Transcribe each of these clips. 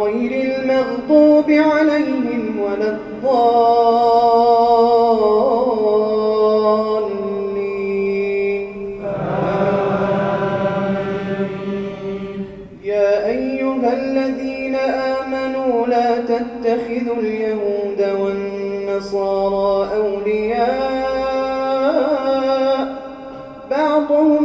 غير المغضوب عليهم ولا الضالين. يا أيها الذين آمنوا لا تتخذوا اليهود والنصارى أولياء. بعضهم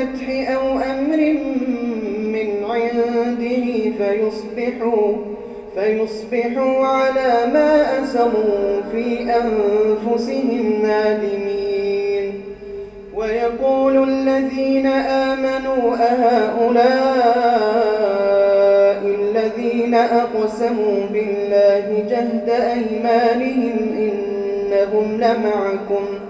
يأتي بالفتح أو أمر من عنده فيصبحوا فيصبحوا على ما أسروا في أنفسهم نادمين. ويقول الذين آمنوا أهؤلاء الذين أقسموا بالله جهد أيمانهم إنهم لمعكم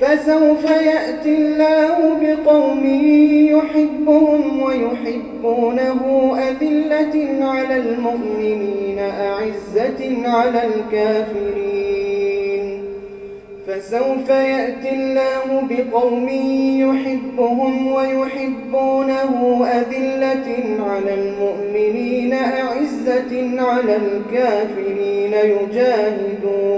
فسوف يأتي الله بقوم يحبهم ويحبونه أذلة على المؤمنين أعزة على الكافرين. فسوف يأتي الله بقوم يحبهم ويحبونه أذلة على المؤمنين أعزة على الكافرين يجاهدون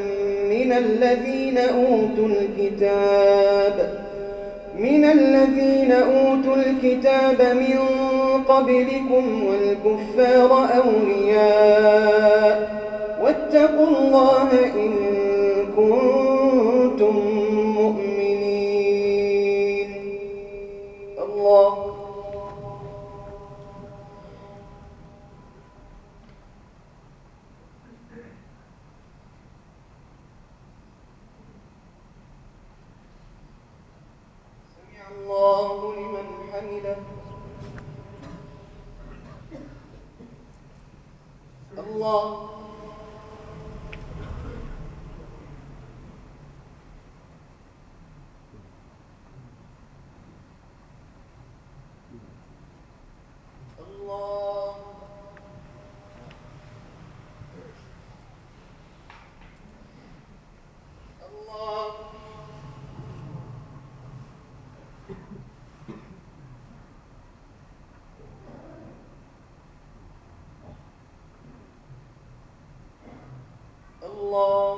من الذين أوتوا الكتاب من الذين أوتوا الكتاب من قبلكم والكفار أولياء واتقوا الله إن كنتم حمده الله الله الله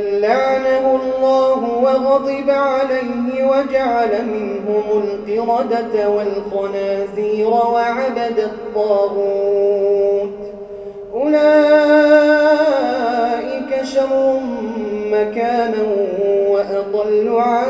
من لعنه الله وغضب عليه وجعل منهم القردة والخنازير وعبد الطاغوت. أولئك شر مكانا وأضل عن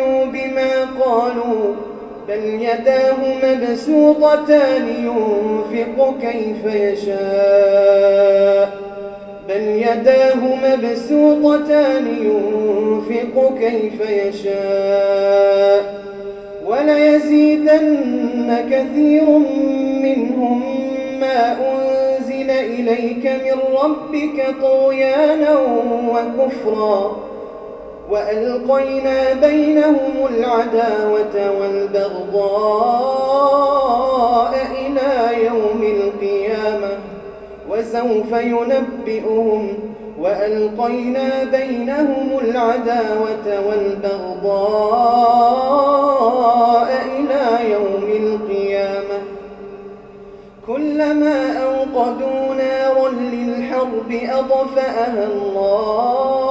بل يداه مبسوطتان ينفق كيف يشاء بل يداه مبسوطتان ينفق كيف يشاء وليزيدن كثير منهم ما أنزل إليك من ربك طغيانا وكفرا وألقينا بينهم العداوة والبغضاء إلى يوم القيامة وسوف ينبئهم. وألقينا بينهم العداوة والبغضاء إلى يوم القيامة. كلما أوقدوا نارا للحرب أطفأها الله.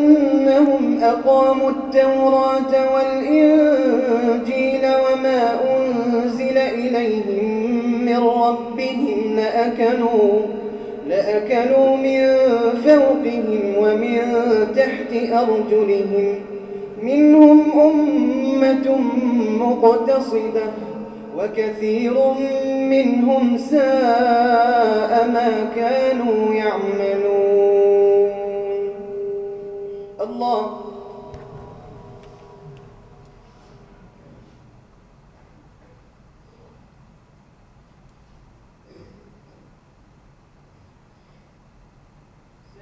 أقاموا التوراة والإنجيل وما أنزل إليهم من ربهم لأكلوا لأكلوا من فوقهم ومن تحت أرجلهم. منهم أمة مقتصدة وكثير منهم ساء ما كانوا يعملون. الله